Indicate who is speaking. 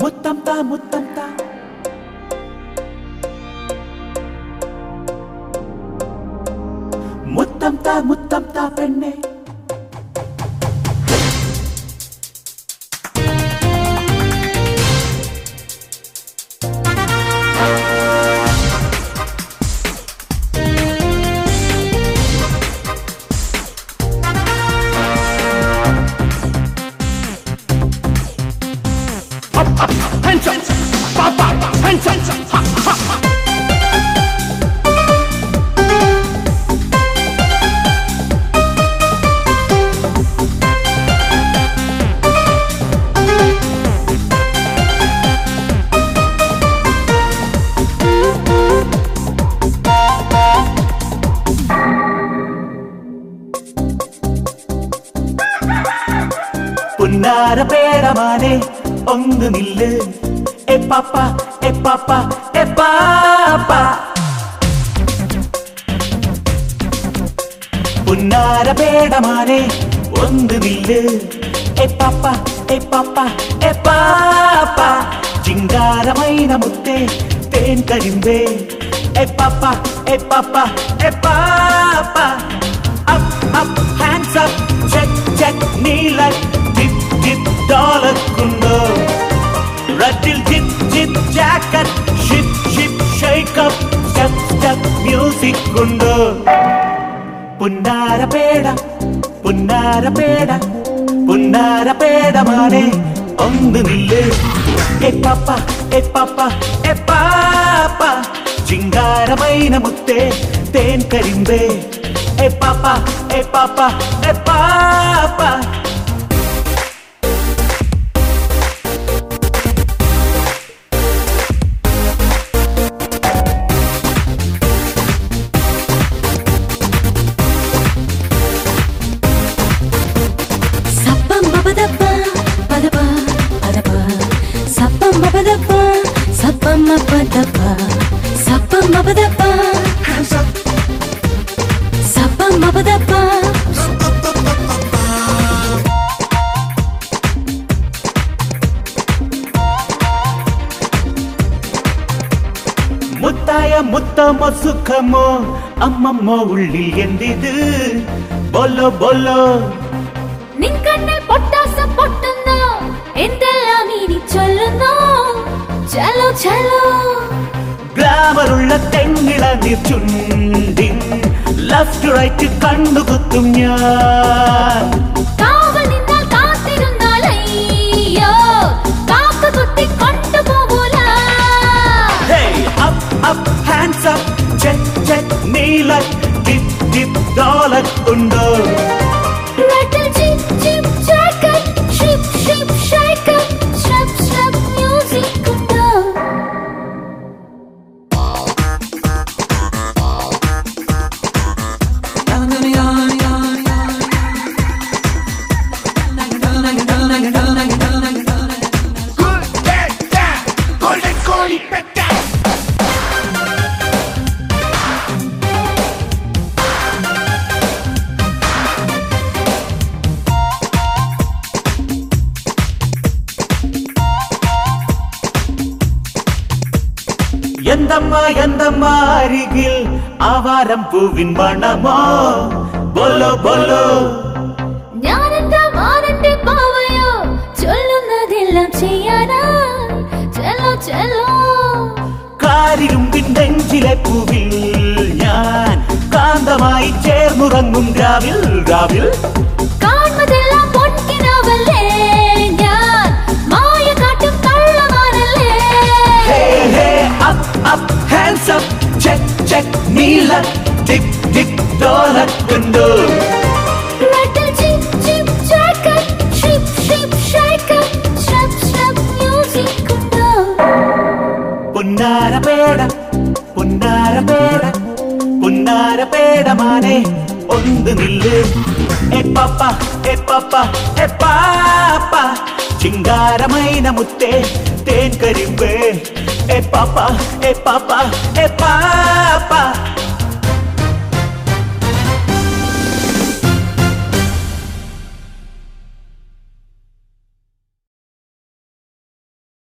Speaker 1: முத்தம்தா முத்தம்தா முத்தம்தா முத்தம்தா பெண்ணே up, up, hands up, up, up, hands up, ha, ha, ha. புன்னார பேரமானே ഒന്ന് നില്ല് A പാപ്പ എ പാപ്പ എ പാപ്പ പുന്നാര പേടമാനെ ഒന്ന് നില്ല് എ പാപ്പ എ പാപ്പ എ പാപ്പ ചിങ്കാരമൈന മുത്തേ തേൻ കരിമ്പേ എ പാപ്പ എ പാപ്പ എ പാപ്പ సిగ్గుందో పున్నార పేడ పున్నార పేడ పున్నార పేడ మానే ಒಂದು ನಿಲ್ಲು ಎ ಪಾಪ ಎ ಪಾಪ ಎ ಪಾಪ ಜಿಂಗಾರಮೈನ ಮುತ್ತೆ ತೇನ್ ಕರಿಂದೆ ಎ ಪಾಪ ಎ ಪಾಪ ಎ ಪಾಪ
Speaker 2: தப்பா சப்ப மபதப்பா சப்ப மபதப்பா
Speaker 1: முத்தாய முத்தமோ சுக்கமோ அம்மம்மோ உள்ளில் எந்திது. பொல்லோ பொல்லோ.
Speaker 2: நின் கண்ணில் பொட்டாச பொட்டுந்தோ എന്തെല്ലാം ഇനി ചൊല്ലുന്നോ ചലോ ചലോ.
Speaker 1: ഗ്ലാമറുള്ള തെങ്ങിള ചുണ്ടിൻ ലെഫ്റ്റ് റൈറ്റ് കണ്ണുകുത്തും ഞാൻ. എന്തമ്മ എന്തമ്മ അരികിൽ ആവാരം പൂവിൻ മണമോ? ബോലോ ബോലോ
Speaker 2: ഞാനെന്താ മാനന്റെ പാവയോ? ചൊല്ലുന്നതെല്ലാം ചെയ്യാനാ. ചെല്ലോ ചെല്ലോ.
Speaker 1: കാരിരുമ്പിൻ നെഞ്ചിലെ പൂവിൽ ഞാൻ കാന്തമായി ചേർന്നുറങ്ങും രാവിൽ രാവിൽ. dik dolak gendul
Speaker 2: Rattle chip chip chaka Ship ship shaka Shrub shrub music gendul
Speaker 1: Punnara peda Punnara peda Punnara peda mane ಒಂದು ನಿಲ್ಲು ఏ పాప ఏ పాప ఏ పాప చింగారమైన ముత్తే తేన్ కరివే ఏ పాప ఏ పాప ఏ పా